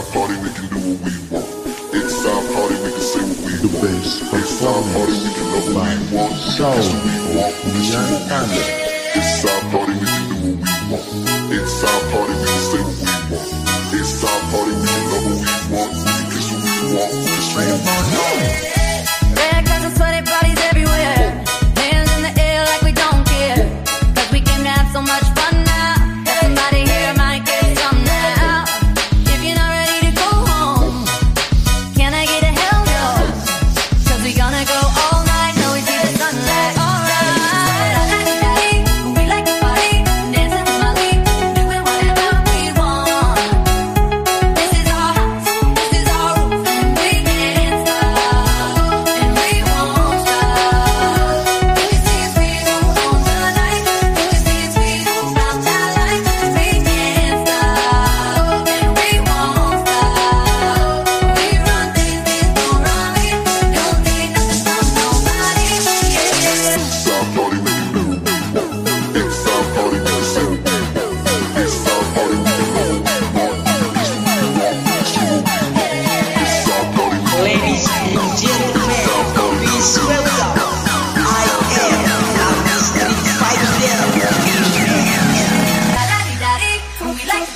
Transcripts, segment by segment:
party, we can do what we want. It's our party, we can say what we the want. It's our party, we can love what we want. So, we can what we want. It's our party, we can do what we want. It's our party, we can say what we want. It's our party, we can love what we want. We can kiss what we want. It's what we want.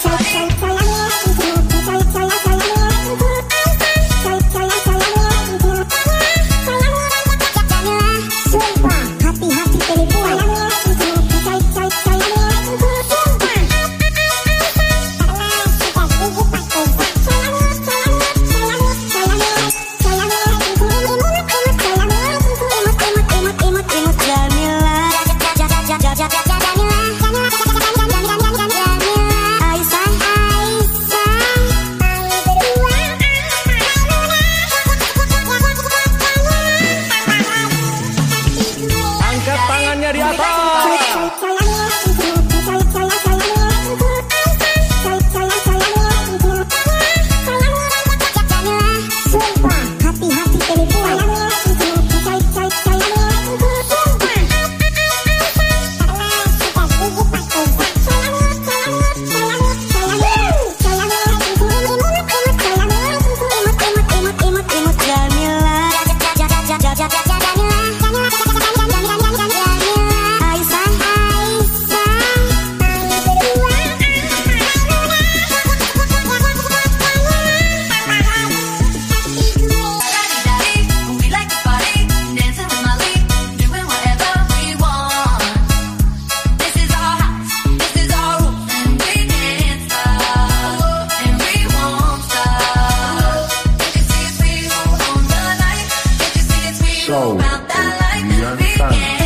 cha show，元旦。